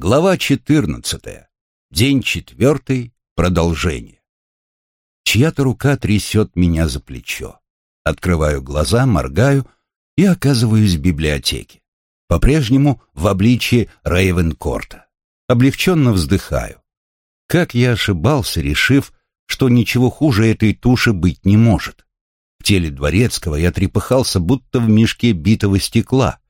Глава 14. День четвертый. Продолжение. Чья-то рука трясет меня за плечо. Открываю глаза, моргаю и оказываюсь в библиотеке. По-прежнему в обличье Рейвенкорта. Облегченно вздыхаю. Как я ошибался, решив, что ничего хуже этой туши быть не может. В теле Дворецкого я трепыхался, будто в мешке битого стекла —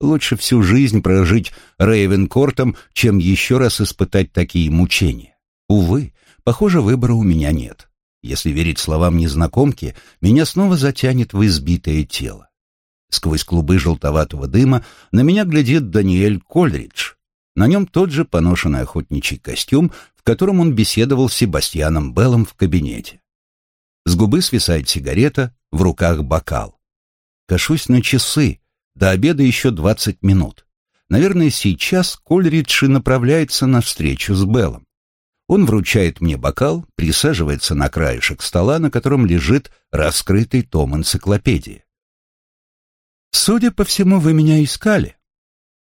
Лучше всю жизнь прожить Рейвенкортом, чем еще раз испытать такие мучения. Увы, похоже, выбора у меня нет. Если верить словам незнакомки, меня снова затянет в избитое тело. Сквозь клубы желтоватого дыма на меня глядит Даниэль Кольридж. На нем тот же поношенный охотничий костюм, в котором он беседовал с Себастьяном Беллом в кабинете. С губы свисает сигарета, в руках бокал. Кашусь на часы, до обеда еще двадцать минут. Наверное, сейчас Кольридж и направляется на встречу с Беллом. Он вручает мне бокал, присаживается на краешек стола, на котором лежит раскрытый том энциклопедии. «Судя по всему, вы меня искали».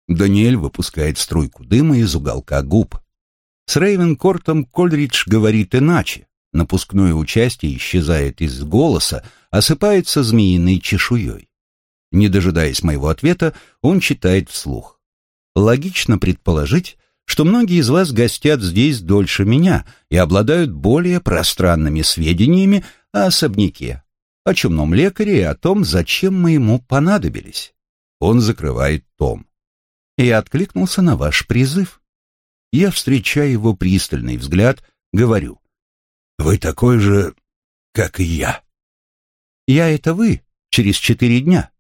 Даниэль выпускает струйку дыма из уголка губ. С Рейвенкортом Кольридж говорит иначе. Напускное участие исчезает из голоса, осыпается змеиной чешуей. Не дожидаясь моего ответа, он читает вслух. Логично предположить, что многие из вас гостят здесь дольше меня и обладают более пространными сведениями о особняке, о чумном лекаре и о том, зачем мы ему понадобились. Он закрывает том. И откликнулся на ваш призыв. Я встречаю его пристальный взгляд, говорю. «Вы такой же, как и я». «Я — это вы, через четыре дня».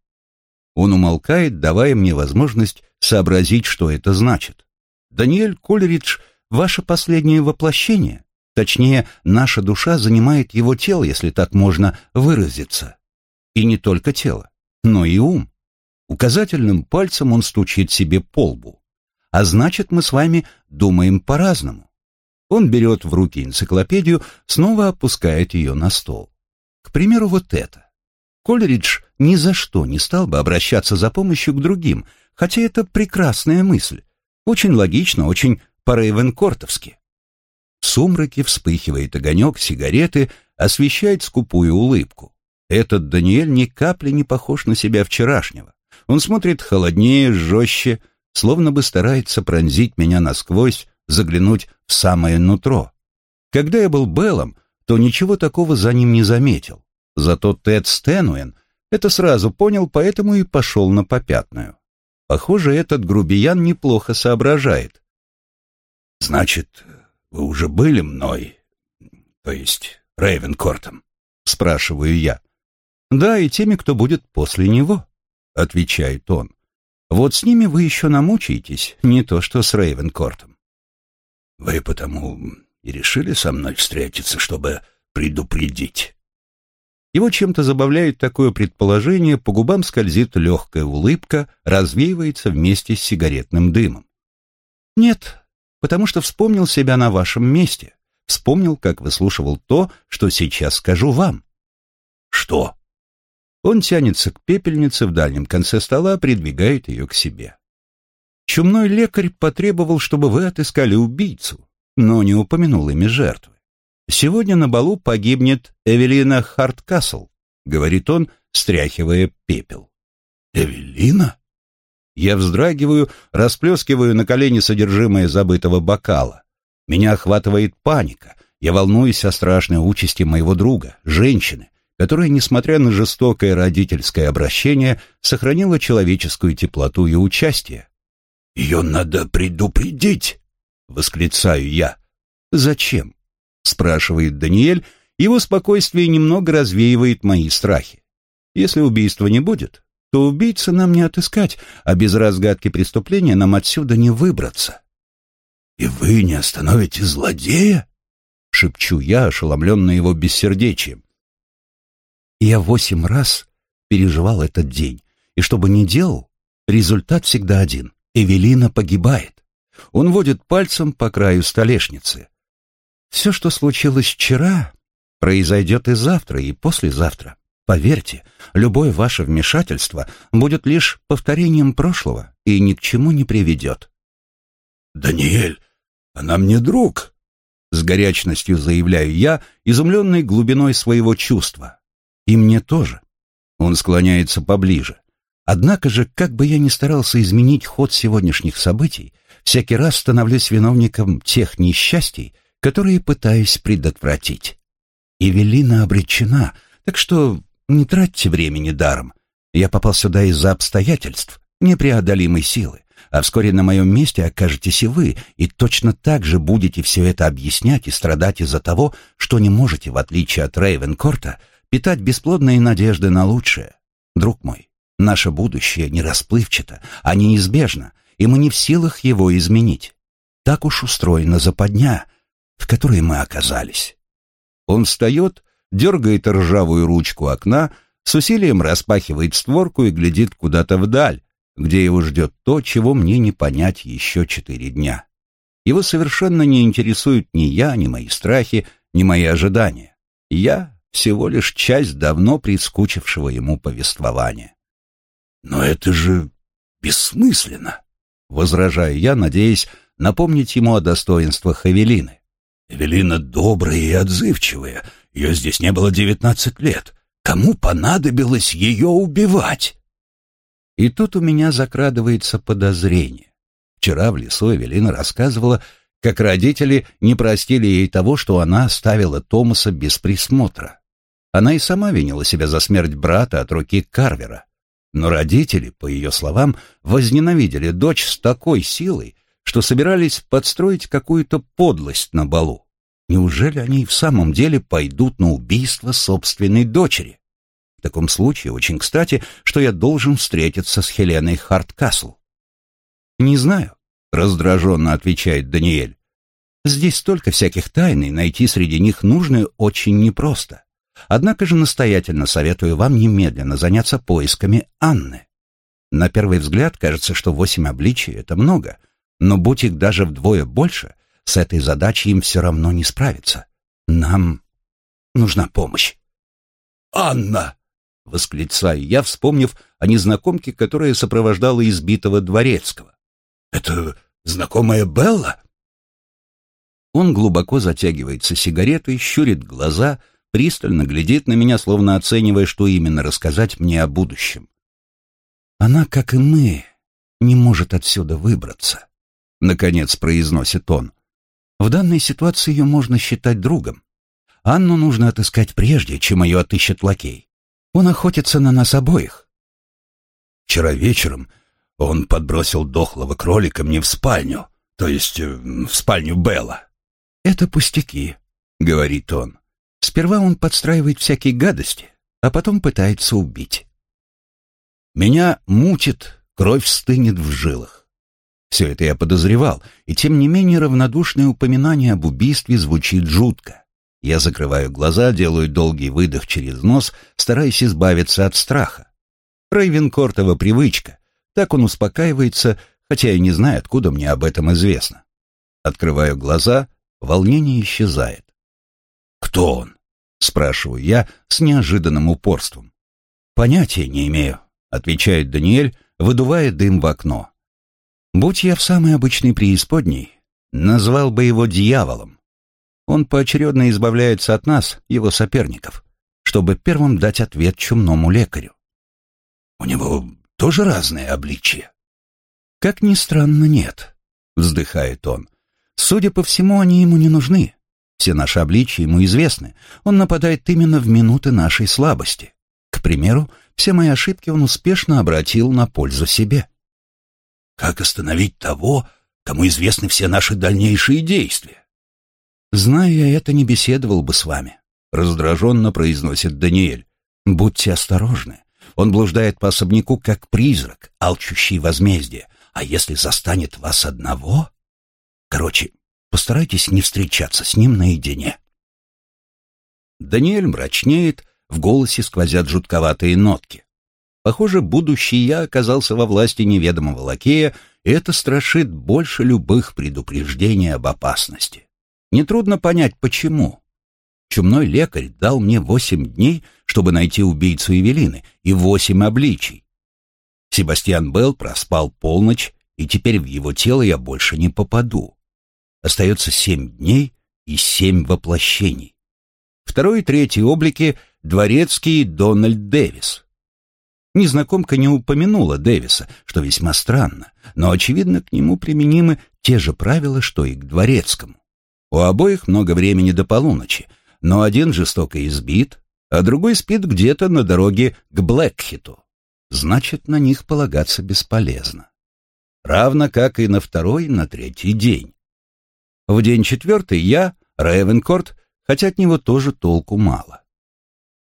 Он умолкает, давая мне возможность сообразить, что это значит. Даниэль Колеридж — ваше последнее воплощение. Точнее, наша душа занимает его тело, если так можно выразиться. И не только тело, но и ум. Указательным пальцем он стучит себе по лбу. А значит, мы с вами думаем по-разному. Он берет в руки энциклопедию, снова опускает ее на стол. К примеру, вот это. Колеридж ни за что не стал бы обращаться за помощью к другим, хотя это прекрасная мысль. Очень логично, очень по-рейвенкортовски. В сумраке вспыхивает огонек сигареты, освещает скупую улыбку. Этот Даниэль ни капли не похож на себя вчерашнего. Он смотрит холоднее, жестче, словно бы старается пронзить меня насквозь, заглянуть в самое нутро. Когда я был Беллом, то ничего такого за ним не заметил. Зато Тед Стэнуэн это сразу понял, поэтому и пошел на попятную. Похоже, этот грубиян неплохо соображает. «Значит, вы уже были мной, то есть Рейвенкортом?» — спрашиваю я. «Да, и теми, кто будет после него», — отвечает он. «Вот с ними вы еще намучаетесь, не то что с Рейвенкортом». «Вы потому и решили со мной встретиться, чтобы предупредить?» Его чем-то забавляет такое предположение, по губам скользит легкая улыбка, развеивается вместе с сигаретным дымом. Нет, потому что вспомнил себя на вашем месте. Вспомнил, как выслушивал то, что сейчас скажу вам. Что? Он тянется к пепельнице в дальнем конце стола, придвигает ее к себе. Чумной лекарь потребовал, чтобы вы отыскали убийцу, но не упомянул имя жертвы. «Сегодня на балу погибнет Эвелина Харткасл», — говорит он, стряхивая пепел. «Эвелина?» Я вздрагиваю, расплескиваю на колени содержимое забытого бокала. Меня охватывает паника. Я волнуюсь о страшной участи моего друга, женщины, которая, несмотря на жестокое родительское обращение, сохранила человеческую теплоту и участие. «Ее надо предупредить!» — восклицаю я. «Зачем? Спрашивает Даниэль, его спокойствие немного развеивает мои страхи. Если убийства не будет, то убийцы нам не отыскать, а без разгадки преступления нам отсюда не выбраться. «И вы не остановите злодея?» — шепчу я, ошеломленный его бессердечием. Я восемь раз переживал этот день, и что бы ни делал, результат всегда один — Эвелина погибает. Он водит пальцем по краю столешницы. Все, что случилось вчера, произойдет и завтра, и послезавтра. Поверьте, любое ваше вмешательство будет лишь повторением прошлого и ни к чему не приведет. «Даниэль, она мне друг!» С горячностью заявляю я, изумленный глубиной своего чувства. И мне тоже. Он склоняется поближе. Однако же, как бы я ни старался изменить ход сегодняшних событий, всякий раз становлюсь виновником тех несчастий, которые пытаюсь предотвратить. Эвелина обречена, так что не тратьте времени даром. Я попал сюда из-за обстоятельств, непреодолимой силы, а вскоре на моем месте окажетесь и вы, и точно так же будете все это объяснять и страдать из-за того, что не можете, в отличие от Рейвенкорта, питать бесплодные надежды на лучшее. Друг мой, наше будущее не расплывчато, а неизбежно, и мы не в силах его изменить. Так уж устроена западня, в которой мы оказались. Он встает, дергает ржавую ручку окна, с усилием распахивает створку и глядит куда-то вдаль, где его ждет то, чего мне не понять еще четыре дня. Его совершенно не интересуют ни я, ни мои страхи, ни мои ожидания. Я всего лишь часть давно прискучившего ему повествования. «Но это же бессмысленно!» — возражаю я, надеясь напомнить ему о достоинствах Эвелины. «Эвелина добрая и отзывчивая. Ее здесь не было девятнадцать лет. Кому понадобилось ее убивать?» И тут у меня закрадывается подозрение. Вчера в лесу Эвелина рассказывала, как родители не простили ей того, что она оставила Томаса без присмотра. Она и сама винила себя за смерть брата от руки Карвера. Но родители, по ее словам, возненавидели дочь с такой силой, что собирались подстроить какую-то подлость на балу. Неужели они в самом деле пойдут на убийство собственной дочери? таком случае очень кстати, что я должен встретиться с Хеленой Харткасл. «Не знаю», — раздраженно отвечает Даниэль. «Здесь столько всяких тайн, и найти среди них нужное очень непросто. Однако же настоятельно советую вам немедленно заняться поисками Анны. На первый взгляд кажется, что восемь обличий — это много, но будь их даже вдвое больше, с этой задачей им все равно не справиться. Нам нужна помощь. «Анна!» — восклицаю я, вспомнив о незнакомке, которая сопровождала избитого дворецкого. «Это знакомая Белла?» Он глубоко затягивается сигаретой, щурит глаза, пристально глядит на меня, словно оценивая, что именно рассказать мне о будущем. «Она, как и мы, не может отсюда выбраться», — наконец произносит он. «В данной ситуации ее можно считать другом. Анну нужно отыскать прежде, чем ее отыщет лакей. Он охотится на нас обоих. Вчера вечером он подбросил дохлого кролика мне в спальню, то есть э, в спальню Белла. «Это пустяки», — говорит он. «Сперва он подстраивает всякие гадости, а потом пытается убить». Меня мутит, кровь стынет в жилах. Все это я подозревал, и тем не менее равнодушное упоминание об убийстве звучит жутко. Я закрываю глаза, делаю долгий выдох через нос, стараясь избавиться от страха. Рейвенкортова привычка. Так он успокаивается, хотя и не знаю, откуда мне об этом известно. Открываю глаза, волнение исчезает. «Кто он?» — спрашиваю я с неожиданным упорством. «Понятия не имею», — отвечает Даниэль, выдувая дым в окно. «Будь я в самой обычной преисподней, назвал бы его дьяволом. Он поочередно избавляется от нас, его соперников, чтобы первым дать ответ чумному лекарю. У него тоже разные обличия. Как ни странно, нет, вздыхает он. Судя по всему, они ему не нужны. Все наши обличия ему известны. Он нападает именно в минуты нашей слабости. К примеру, все мои ошибки он успешно обратил на пользу себе. Как остановить того, кому известны все наши дальнейшие действия? «Зная это, не беседовал бы с вами», — раздраженно произносит Даниэль. «Будьте осторожны. Он блуждает по особняку, как призрак, алчущий возмездие. А если застанет вас одного...» Короче, постарайтесь не встречаться с ним наедине. Даниэль мрачнеет, в голосе сквозят жутковатые нотки. Похоже, будущий я оказался во власти неведомого лакея, и это страшит больше любых предупреждений об опасности. Нетрудно понять, почему. Чумной лекарь дал мне восемь дней, чтобы найти убийцу Евелины, и восемь обличий. Себастьян Белл проспал полночь и теперь в его тело я больше не попаду. Остается семь дней и семь воплощений. Второй и третий облики — дворецкий Дональд Дэвис. Незнакомка не упомянула Дэвиса, что весьма странно, но, очевидно, к нему применимы те же правила, что и к дворецкому. У обоих много времени до полуночи, но один жестоко избит, а другой спит где-то на дороге к Блэкхиту. Значит, на них полагаться бесполезно. Равно как и на второй, на третий день. В день четвертый я, Рейвенкорт, хотя от него тоже толку мало.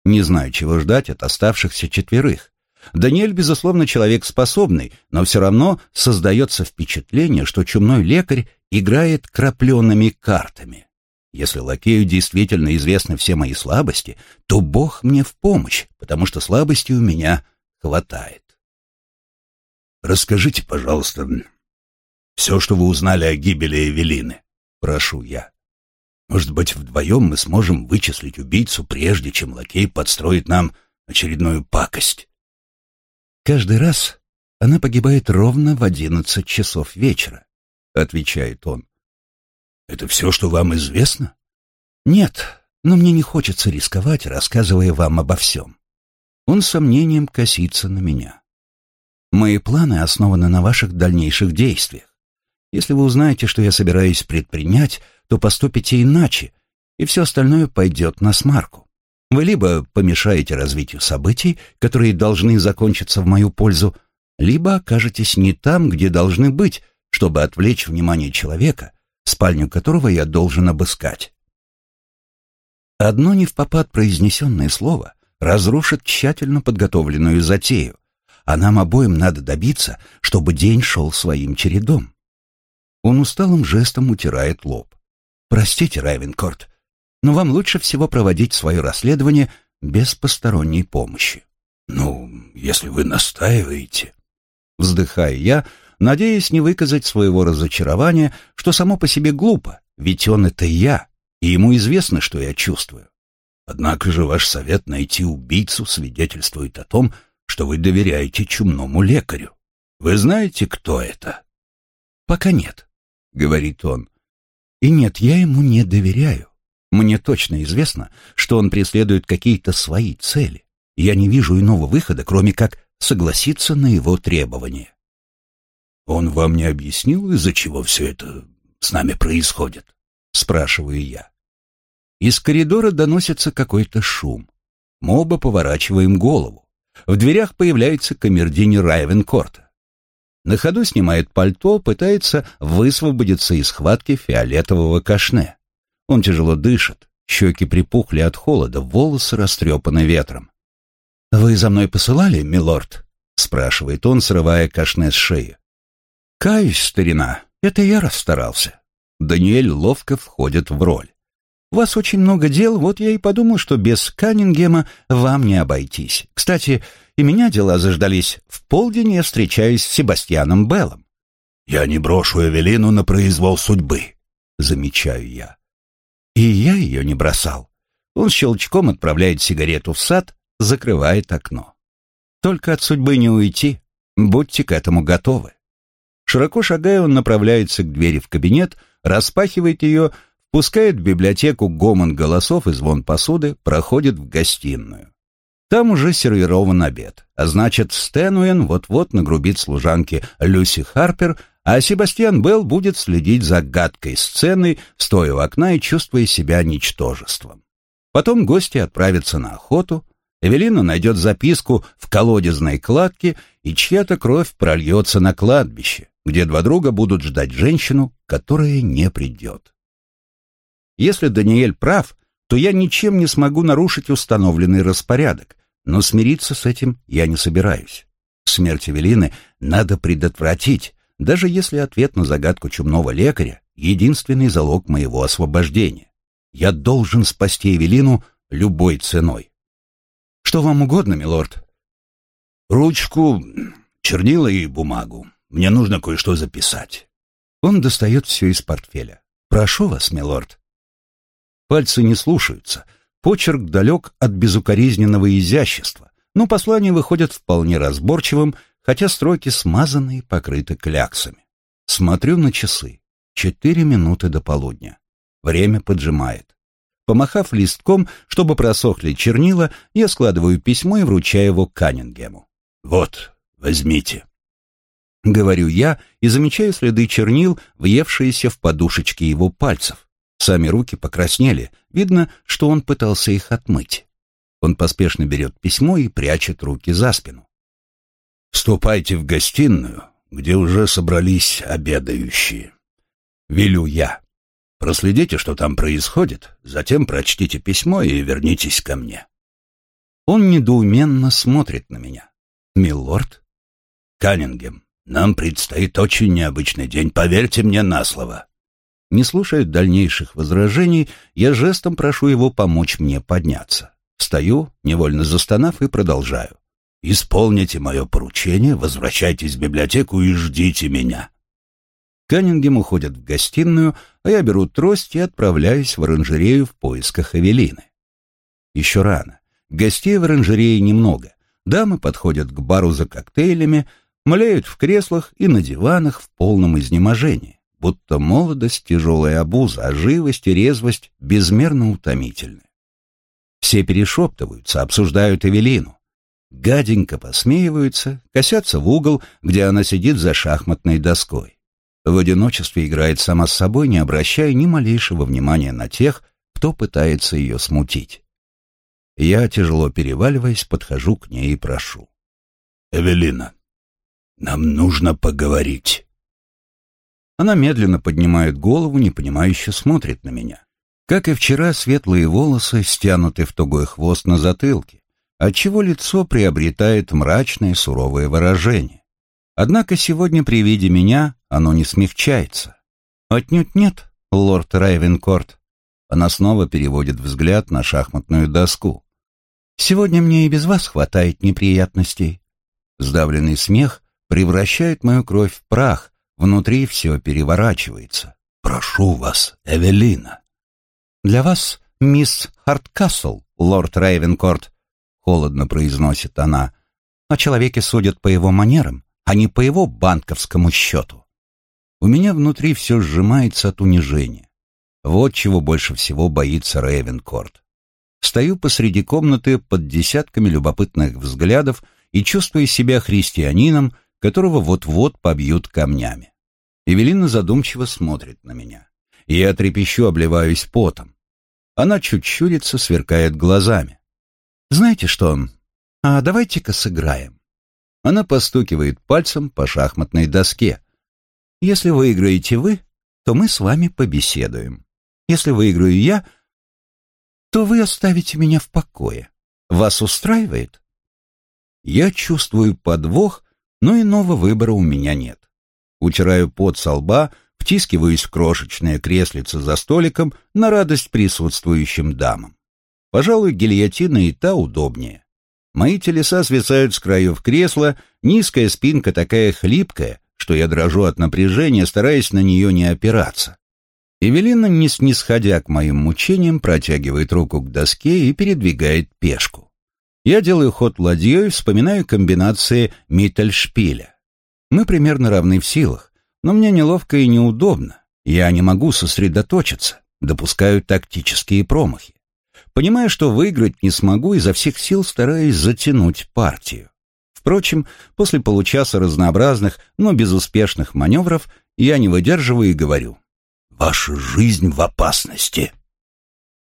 Не знаю, чего ждать от оставшихся четверых. Даниэль, безусловно, человек способный, но все равно создается впечатление, что чумной лекарь играет крапленными картами. Если лакею действительно известны все мои слабости, то Бог мне в помощь, потому что слабости у меня хватает. «Расскажите, пожалуйста, все, что вы узнали о гибели Эвелины», — прошу я. «Может быть, вдвоем мы сможем вычислить убийцу, прежде чем лакей подстроит нам очередную пакость?» «Каждый раз она погибает ровно в одиннадцать часов вечера», — отвечает он. Это все, что вам известно? Нет, но мне не хочется рисковать, рассказывая вам обо всем. Он с сомнением косится на меня. Мои планы основаны на ваших дальнейших действиях. Если вы узнаете, что я собираюсь предпринять, то поступите иначе, и все остальное пойдет на смарку. Вы либо помешаете развитию событий, которые должны закончиться в мою пользу, либо окажетесь не там, где должны быть, чтобы отвлечь внимание человека, спальню которого я должен обыскать. Одно не в попад произнесенное слово разрушит тщательно подготовленную затею, а нам обоим надо добиться, чтобы день шел своим чередом. Он усталым жестом утирает лоб. «Простите, Райвенкорт, но вам лучше всего проводить свое расследование без посторонней помощи». «Ну, если вы настаиваете...» Вздыхая я, надеясь не выказать своего разочарования, что само по себе глупо, ведь он — это я, и ему известно, что я чувствую. Однако же ваш совет найти убийцу свидетельствует о том, что вы доверяете чумному лекарю. Вы знаете, кто это? Пока нет, — говорит он. И нет, я ему не доверяю. Мне точно известно, что он преследует какие-то свои цели. Я не вижу иного выхода, кроме как согласиться на его требования. «Он вам не объяснил, из-за чего все это с нами происходит?» — спрашиваю я. Из коридора доносится какой-то шум. Мы оба поворачиваем голову. В дверях появляется камердинер Райвенкорта. На ходу снимает пальто, пытается высвободиться из схватки фиолетового кашне. Он тяжело дышит, щеки припухли от холода, волосы растрепаны ветром. «Вы за мной посылали, милорд?» — спрашивает он, срывая кашне с шеи. «Каюсь, старина, это я расстарался». Даниэль ловко входит в роль. «У вас очень много дел, вот я и подумал, что без Каннингема вам не обойтись. Кстати, и меня дела заждались. В полдень я встречаюсь с Себастьяном Беллом». «Я не брошу Эвелину на произвол судьбы», — замечаю я. И я ее не бросал. Он щелчком отправляет сигарету в сад, закрывает окно. Только от судьбы не уйти. Будьте к этому готовы. Широко шагая, он направляется к двери в кабинет, распахивает ее, впускает в библиотеку гомон голосов и звон посуды, проходит в гостиную. Там уже сервирован обед, а значит, Стэнуэн вот-вот нагрубит служанке Люси Харпер, а Себастьян Белл будет следить за гадкой сценой, стоя у окна и чувствуя себя ничтожеством. Потом гости отправятся на охоту, Эвелина найдет записку в колодезной кладке, и чья-то кровь прольется на кладбище где два друга будут ждать женщину, которая не придет. Если Даниэль прав, то я ничем не смогу нарушить установленный распорядок, но смириться с этим я не собираюсь. Смерть Эвелины надо предотвратить, даже если ответ на загадку чумного лекаря — единственный залог моего освобождения. Я должен спасти Эвелину любой ценой. Что вам угодно, милорд? Ручку, чернила и бумагу. Мне нужно кое-что записать». Он достает все из портфеля. «Прошу вас, милорд». Пальцы не слушаются. Почерк далек от безукоризненного изящества, но послание выходит вполне разборчивым, хотя строки смазаны и покрыты кляксами. Смотрю на часы. Четыре минуты до полудня. Время поджимает. Помахав листком, чтобы просохли чернила, я складываю письмо и вручаю его Каннингему. «Вот, возьмите». Говорю я и замечаю следы чернил, въевшиеся в подушечки его пальцев. Сами руки покраснели, видно, что он пытался их отмыть. Он поспешно берет письмо и прячет руки за спину. «Вступайте в гостиную, где уже собрались обедающие. Велю я. Проследите, что там происходит, затем прочтите письмо и вернитесь ко мне». Он недоуменно смотрит на меня. «Милорд?» «Каннингем, нам предстоит очень необычный день, поверьте мне на слово». Не слушая дальнейших возражений, я жестом прошу его помочь мне подняться. Встаю, невольно застонав, и продолжаю. «Исполните мое поручение, возвращайтесь в библиотеку и ждите меня». Каннингем уходит в гостиную, а я беру трость и отправляюсь в оранжерею в поисках Эвелины. Еще рано. Гостей в оранжерее немного. Дамы подходят к бару за коктейлями, млеют в креслах и на диванах в полном изнеможении, будто молодость — тяжелая обуза, а живость и резвость безмерно утомительны. Все перешептываются, обсуждают Эвелину. Гаденько посмеиваются, косятся в угол, где она сидит за шахматной доской. В одиночестве играет сама с собой, не обращая ни малейшего внимания на тех, кто пытается ее смутить. Я, тяжело переваливаясь, подхожу к ней и прошу. «Эвелина, нам нужно поговорить». Она медленно поднимает голову, непонимающе смотрит на меня. Как и вчера, светлые волосы стянуты в тугой хвост на затылке, отчего лицо приобретает мрачное суровое выражение. Однако сегодня при виде меня оно не смягчается. Отнюдь нет, лорд Райвенкорт. Она снова переводит взгляд на шахматную доску. Сегодня мне и без вас хватает неприятностей. Сдавленный смех превращает мою кровь в прах, внутри все переворачивается. Прошу вас, Эвелина. «Для вас, мисс Харткасл, лорд Рейвенкорт», — холодно произносит она, «о человеке судят по его манерам, а не по его банковскому счету». У меня внутри все сжимается от унижения. Вот чего больше всего боится Рейвенкорт. Стою посреди комнаты под десятками любопытных взглядов и чувствую себя христианином, которого вот-вот побьют камнями. Эвелина задумчиво смотрит на меня. Я трепещу, обливаюсь потом. Она чуть щурится, сверкает глазами. «Знаете что? А давайте-ка сыграем». Она постукивает пальцем по шахматной доске. «Если выиграете вы, то мы с вами побеседуем. Если выиграю я, то вы оставите меня в покое. Вас устраивает?» Я чувствую подвох, но иного выбора у меня нет. Утираю пот со лба, втискиваюсь в крошечное креслице за столиком на радость присутствующим дамам. Пожалуй, гильотина и та удобнее. Мои телеса свисают с краев кресла, низкая спинка такая хлипкая, что я дрожу от напряжения, стараясь на нее не опираться. Эвелина, не снисходя к моим мучениям, протягивает руку к доске и передвигает пешку. Я делаю ход ладьей, вспоминаю комбинации Миттельшпиля. Мы примерно равны в силах, но мне неловко и неудобно. Я не могу сосредоточиться, допускаю тактические промахи. Понимая, что выиграть не смогу, изо всех сил стараюсь затянуть партию. Впрочем, после получаса разнообразных, но безуспешных маневров я не выдерживаю и говорю. «Ваша жизнь в опасности!»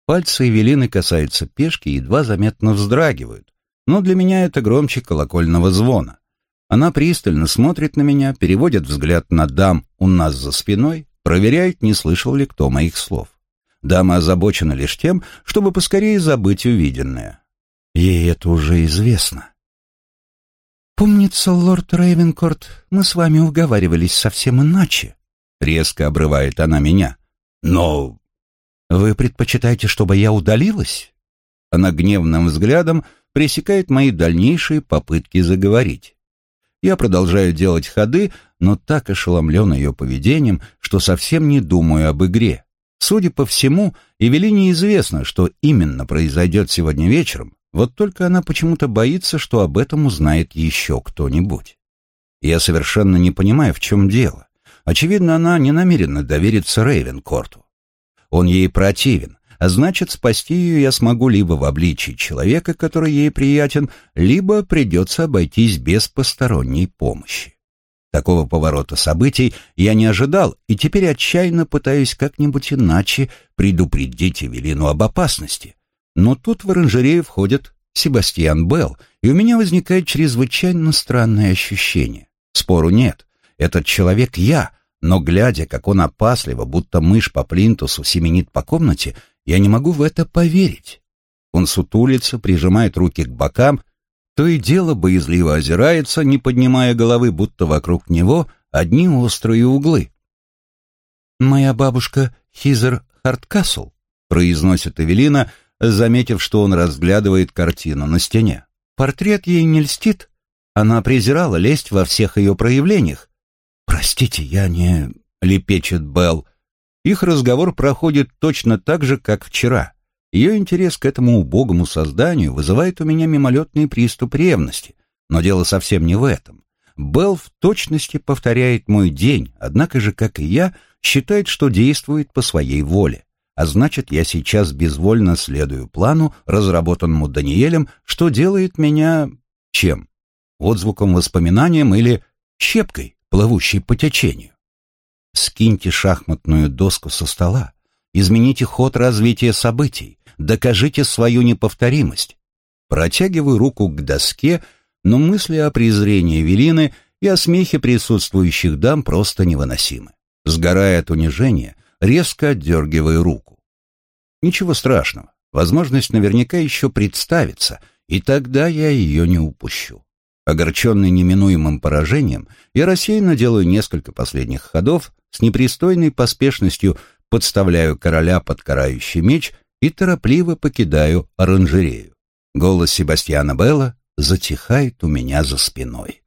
Пальцы Эвелины касаются пешки и едва заметно вздрагивают, но для меня это громче колокольного звона. Она пристально смотрит на меня, переводит взгляд на дам у нас за спиной, проверяет, не слышал ли кто моих слов. Дама озабочена лишь тем, чтобы поскорее забыть увиденное. Ей это уже известно. «Помнится, лорд Рейвенкорт, мы с вами уговаривались совсем иначе», — резко обрывает она меня. «Но вы предпочитаете, чтобы я удалилась?» Она гневным взглядом пресекает мои дальнейшие попытки заговорить. Я продолжаю делать ходы, но так ошеломлен ее поведением, что совсем не думаю об игре. Судя по всему, Эвелине известно, что именно произойдет сегодня вечером, вот только она почему-то боится, что об этом узнает еще кто-нибудь. Я совершенно не понимаю, в чем дело. Очевидно, она не намерена довериться Рейвенкорту. Он ей противен, а значит, спасти ее я смогу либо в обличии человека, который ей приятен, либо придется обойтись без посторонней помощи. Такого поворота событий я не ожидал и теперь отчаянно пытаюсь как-нибудь иначе предупредить Эвелину об опасности. Но тут в оранжерею входит Себастьян Белл, и у меня возникает чрезвычайно странное ощущение. Спору нет. Этот человек я, но глядя, как он опасливо, будто мышь по плинтусу семенит по комнате, я не могу в это поверить. Он сутулится, прижимает руки к бокам, то и дело боязливо озирается, не поднимая головы, будто вокруг него одни острые углы. «Моя бабушка Хизер Харткасл», — произносит Эвелина, заметив, что он разглядывает картину на стене. Портрет ей не льстит. Она презирала лесть во всех ее проявлениях. «Простите, я не...» — лепечет Белл. Их разговор проходит точно так же, как вчера. Ее интерес к этому убогому созданию вызывает у меня мимолетный приступ ревности. Но дело совсем не в этом. Белл в точности повторяет мой день, однако же, как и я, считает, что действует по своей воле. А значит, я сейчас безвольно следую плану, разработанному Даниэлем, что делает меня... чем? Отзвуком воспоминанием или щепкой, плывущей по течению? Скиньте шахматную доску со стола, измените ход развития событий, докажите свою неповторимость. Протягиваю руку к доске, но мысли о презрении Велины и о смехе присутствующих дам просто невыносимы. Сгорая от унижения, резко отдергиваю руку. Ничего страшного, возможность наверняка еще представится, и тогда я ее не упущу. Огорченный неминуемым поражением, я рассеянно делаю несколько последних ходов, с непристойной поспешностью подставляю короля под карающий меч и торопливо покидаю оранжерею. Голос Себастьяна Белла затихает у меня за спиной.